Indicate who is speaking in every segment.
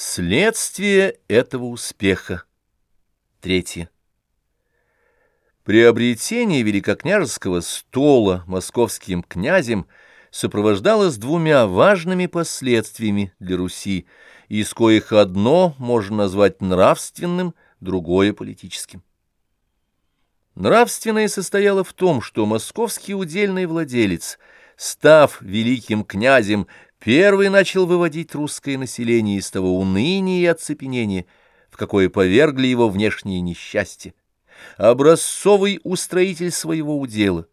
Speaker 1: Следствие этого успеха. Третье. Приобретение великокняжеского стола московским князем сопровождалось двумя важными последствиями для Руси, из коих одно можно назвать нравственным, другое — политическим. Нравственное состояло в том, что московский удельный владелец, став великим князем, первый начал выводить русское население из того уныния и оцепенения, в какое повергли его внешние несчастья. Образцовый устроитель своего удела,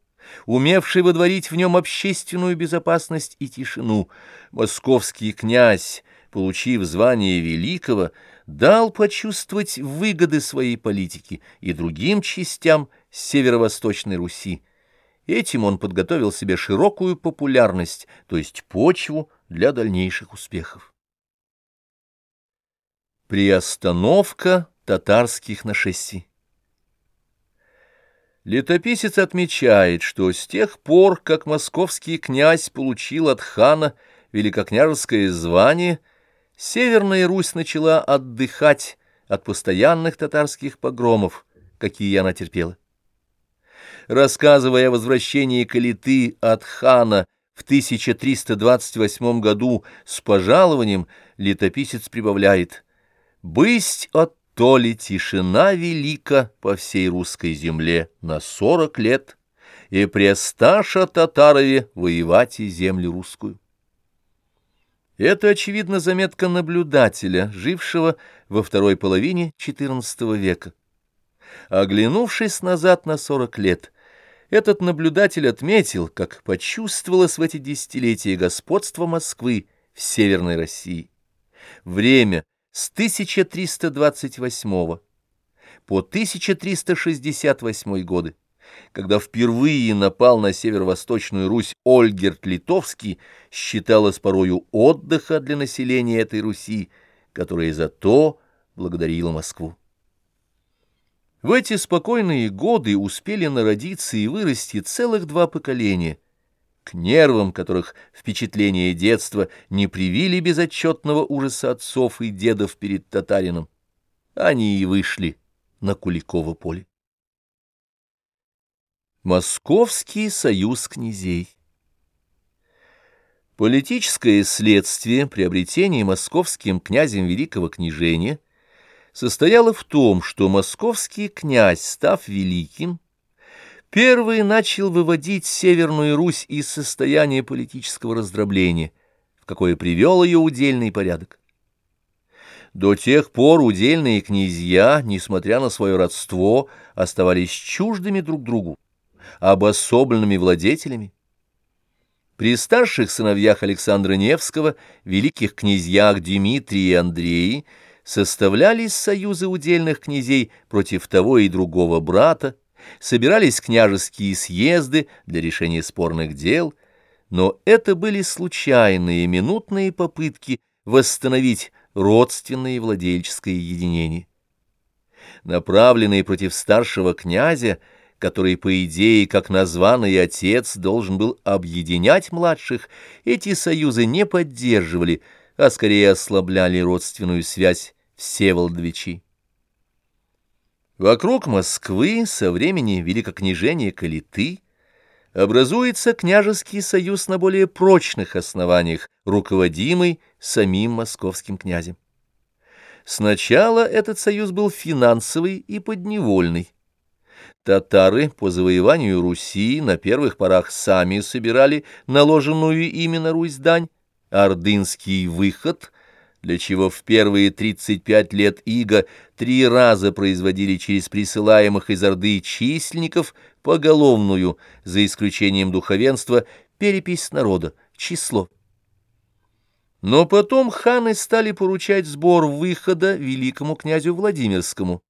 Speaker 1: умевший водворить в нем общественную безопасность и тишину, московский князь, получив звание великого, дал почувствовать выгоды своей политики и другим частям северо-восточной Руси. Этим он подготовил себе широкую популярность, то есть почву для дальнейших успехов. Приостановка татарских нашествий Летописец отмечает, что с тех пор, как московский князь получил от хана великокняжеское звание, Северная Русь начала отдыхать от постоянных татарских погромов, какие она терпела. Рассказывая о возвращении Калиты от хана в 1328 году с пожалованием, летописец прибавляет «Бысть от ли тишина велика по всей русской земле на сорок лет, и престаша татарове воевать и землю русскую». Это, очевидно, заметка наблюдателя, жившего во второй половине XIV века. Оглянувшись назад на сорок лет, этот наблюдатель отметил, как почувствовалось в эти десятилетия господство Москвы в Северной России. Время с 1328 по 1368 годы, когда впервые напал на северо-восточную Русь Ольгерт Литовский, считалось порою отдыха для населения этой Руси, которая зато благодарила Москву. В эти спокойные годы успели народиться и вырасти целых два поколения, к нервам которых впечатления детства не привили безотчетного ужаса отцов и дедов перед татарином. Они и вышли на Куликово поле. Московский союз князей Политическое следствие приобретения московским князем великого княжения состояла в том, что московский князь, став великим, первый начал выводить Северную Русь из состояния политического раздробления, в какое привел ее удельный порядок. До тех пор удельные князья, несмотря на свое родство, оставались чуждыми друг другу, обособленными владетелями. При старших сыновьях Александра Невского, великих князьях Дмитрии и Андреи, составлялись союзы удельных князей против того и другого брата, собирались княжеские съезды для решения спорных дел, но это были случайные минутные попытки восстановить родственное владельческое единение. Направленные против старшего князя, который, по идее, как названный отец, должен был объединять младших, эти союзы не поддерживали, а скорее ослабляли родственную связь Всеволодовичей. Вокруг Москвы со времени великокняжения Калиты образуется княжеский союз на более прочных основаниях, руководимый самим московским князем. Сначала этот союз был финансовый и подневольный. Татары по завоеванию Руси на первых порах сами собирали наложенную ими на Русь дань, ордынский выход для чего в первые 35 лет Иго три раза производили через присылаемых из Орды численников поголовную, за исключением духовенства, перепись народа, число. Но потом ханы стали поручать сбор выхода великому князю Владимирскому,